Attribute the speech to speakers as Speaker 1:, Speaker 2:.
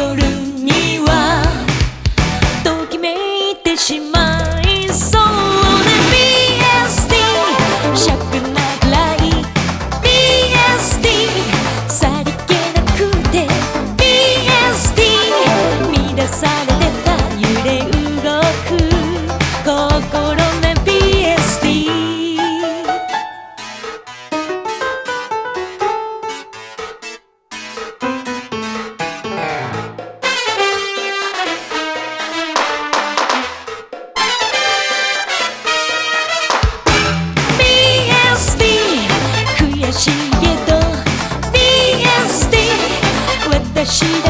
Speaker 1: 夜には she